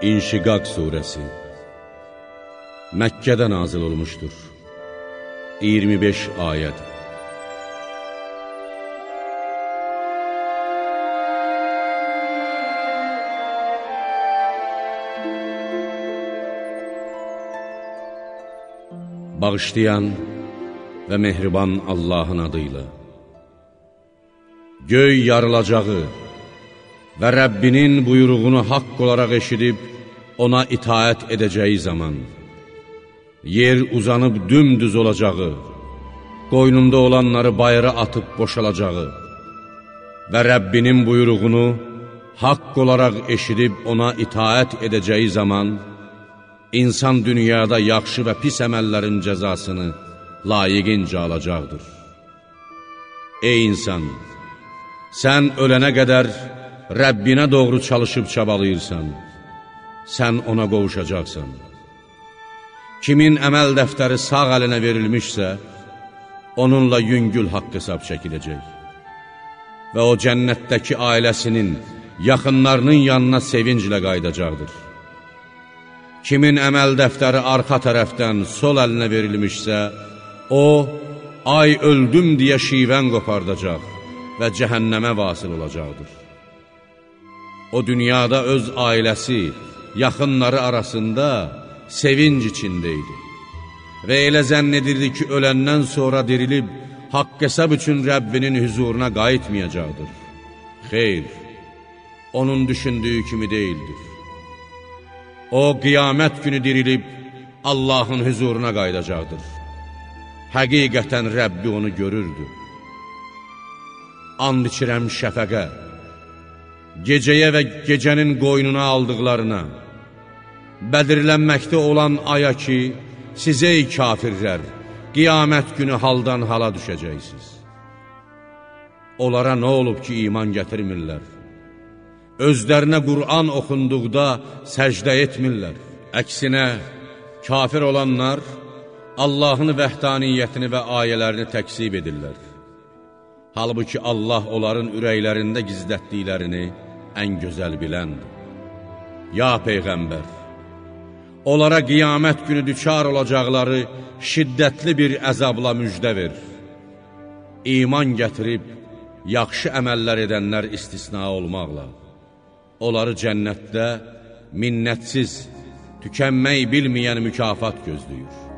İnşiqaq Suresi Məkkədə nazil olmuşdur. 25 ayəd Bağışlayan və mehriban Allahın adıyla Göy yarılacağı və Rəbbinin buyruğunu haqq olaraq eşidib, ona itaət edəcəyi zaman, yer uzanıb dümdüz olacağı, qoynunda olanları bayıra atıb boşalacağı və Rəbbinin buyruğunu haqq olaraq eşidib ona itaət edəcəyi zaman, insan dünyada yaxşı və pis əməllərin cəzasını layiqincə alacaqdır. Ey insan! Sən ölənə qədər Rəbbinə doğru çalışıb çabalayırsan, sən ona qovuşacaqsan. Kimin əməl dəftəri sağ əlinə verilmişsə, onunla yüngül haqq hesab çəkiləcək. Və o cənnətdəki ailəsinin, yaxınlarının yanına sevinclə qaydacaqdır. Kimin əməl dəftəri arxa tərəfdən sol əlinə verilmişsə, o, ay öldüm deyə şivən qopardacaq və cəhənnəmə vasil olacaqdır. O dünyada öz ailəsi, yaxınları arasında sevinc içində idi. Və elə zənn edirdi ki, öləndən sonra dirilib, haqq hesab üçün Rəbbinin hüzuruna qayıtmayacaqdır. Xeyr, onun düşündüyü kimi deyildir. O, qiyamət günü dirilib, Allahın hüzuruna qayıdacaqdır. Həqiqətən Rəbbi onu görürdü. And içirəm şəfəqə, gecəyə və gecənin qoynuna aldıqlarına, bədirlənməkdə olan aya ki, sizə ey kafirlər, qiyamət günü haldan hala düşəcəksiniz. Onlara nə olub ki, iman gətirmirlər? Özlərinə Qur'an oxunduqda səcdə etmirlər. Əksinə, kafir olanlar Allahın vəhdaniyyətini və ayələrini təksib edirlər. Halbuki Allah onların ürəklərində gizlətdiklərini ən gözəl biləndir. Ya Peyğəmbər, onlara qiyamət günü düçar olacaqları şiddətli bir əzabla müjdə ver. İman gətirib, yaxşı əməllər edənlər istisna olmaqla, onları cənnətdə minnətsiz, tükənmək bilməyən mükafat gözləyir.